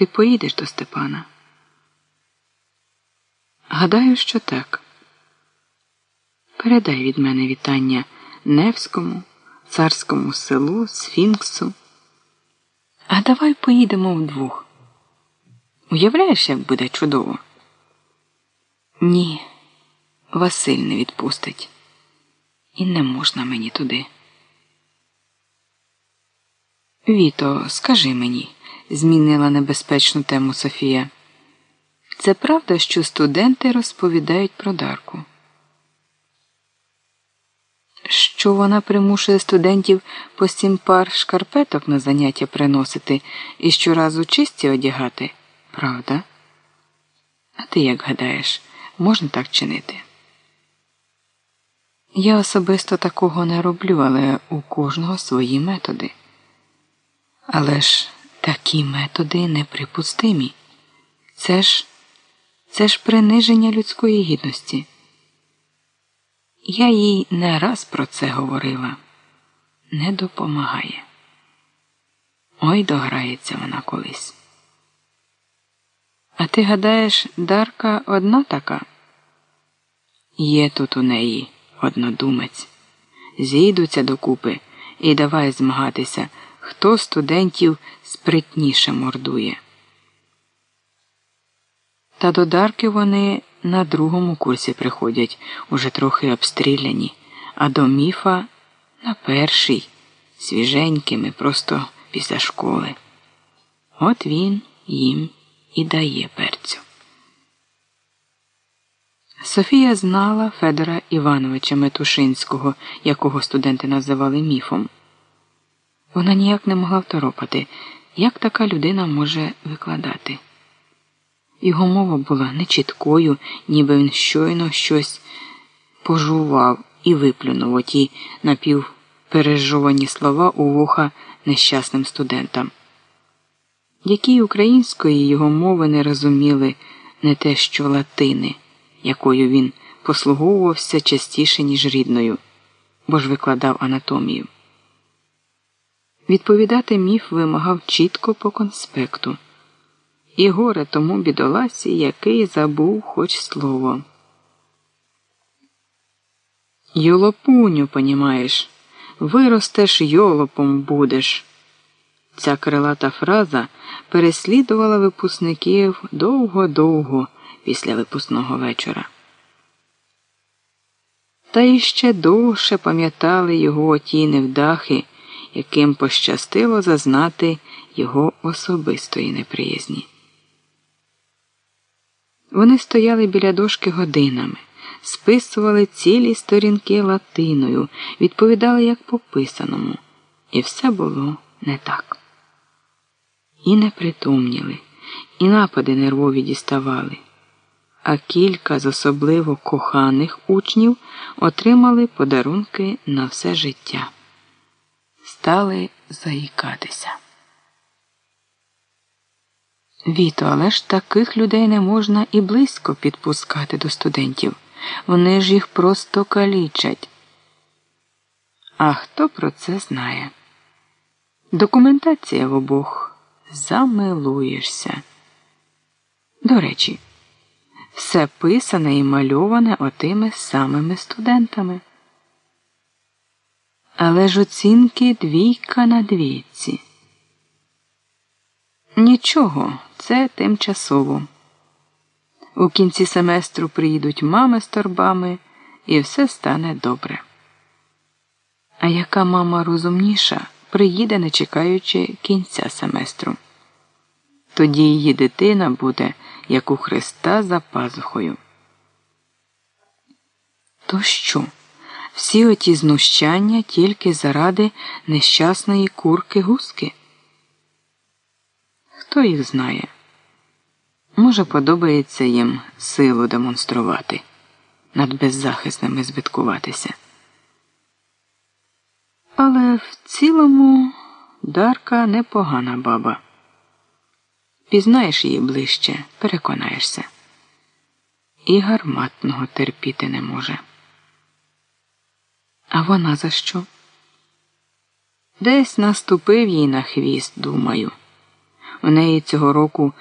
Ти поїдеш до Степана? Гадаю, що так. Передай від мене вітання Невському, царському селу, Сфінксу. А давай поїдемо вдвох. Уявляєш, як буде чудово? Ні, Василь не відпустить. І не можна мені туди. Віто, скажи мені, змінила небезпечну тему Софія. Це правда, що студенти розповідають про Дарку? Що вона примушує студентів по сім пар шкарпеток на заняття приносити і щоразу чисті одягати? Правда? А ти як гадаєш, можна так чинити? Я особисто такого не роблю, але у кожного свої методи. Але ж такі методи неприпустимі. Це ж це ж приниження людської гідності. Я їй не раз про це говорила. Не допомагає. Ой дограється вона колись. А ти гадаєш, Дарка одна така? Є тут у неї однодумець. Зійдуться докупи і давай змагатися, хто студентів спритніше мордує. Та до Дарки вони на другому курсі приходять, уже трохи обстріляні, а до міфа на перший, свіженькими, просто після школи. От він їм і дає перцю. Софія знала Федора Івановича Метушинського, якого студенти називали міфом. Вона ніяк не могла второпати, як така людина може викладати. Його мова була нечіткою, ніби він щойно щось пожував і виплюнув оті напівпережовані слова у вуха нещасним студентам, які української його мови не розуміли не те, що латини, якою він послуговувався частіше, ніж рідною, бо ж викладав анатомію. Відповідати міф вимагав чітко по конспекту. І горе тому бідоласі, який забув хоч слово. Йолопуню, понімаєш, виростеш йолопом будеш. Ця крилата фраза переслідувала випускників довго-довго після випускного вечора. Та іще довше пам'ятали його ті невдахи, яким пощастило зазнати його особистої неприязні. Вони стояли біля дошки годинами, списували цілі сторінки латиною, відповідали як по писаному, і все було не так. І не притомніли, і напади нервові діставали. А кілька з особливо коханих учнів отримали подарунки на все життя, стали заїкатися. Віто, але ж таких людей не можна і близько підпускати до студентів. Вони ж їх просто калічать. А хто про це знає? Документація в обох замилуєшся. До речі, все писане і мальоване отими самими студентами. Але ж оцінки двійка на двійці. Нічого, це тимчасово. У кінці семестру приїдуть мами з торбами, і все стане добре. А яка мама розумніша, приїде, не чекаючи кінця семестру. Тоді її дитина буде, як у Христа за пазухою. То що? Всі оті знущання тільки заради нещасної курки гуски? Хто їх знає? Може, подобається їм силу демонструвати, над беззахисними збиткуватися. Але в цілому Дарка непогана баба. Пізнаєш її ближче, переконаєшся. І гарматного терпіти не може. А вона за що? Десь наступив їй на хвіст, думаю. У неї цього року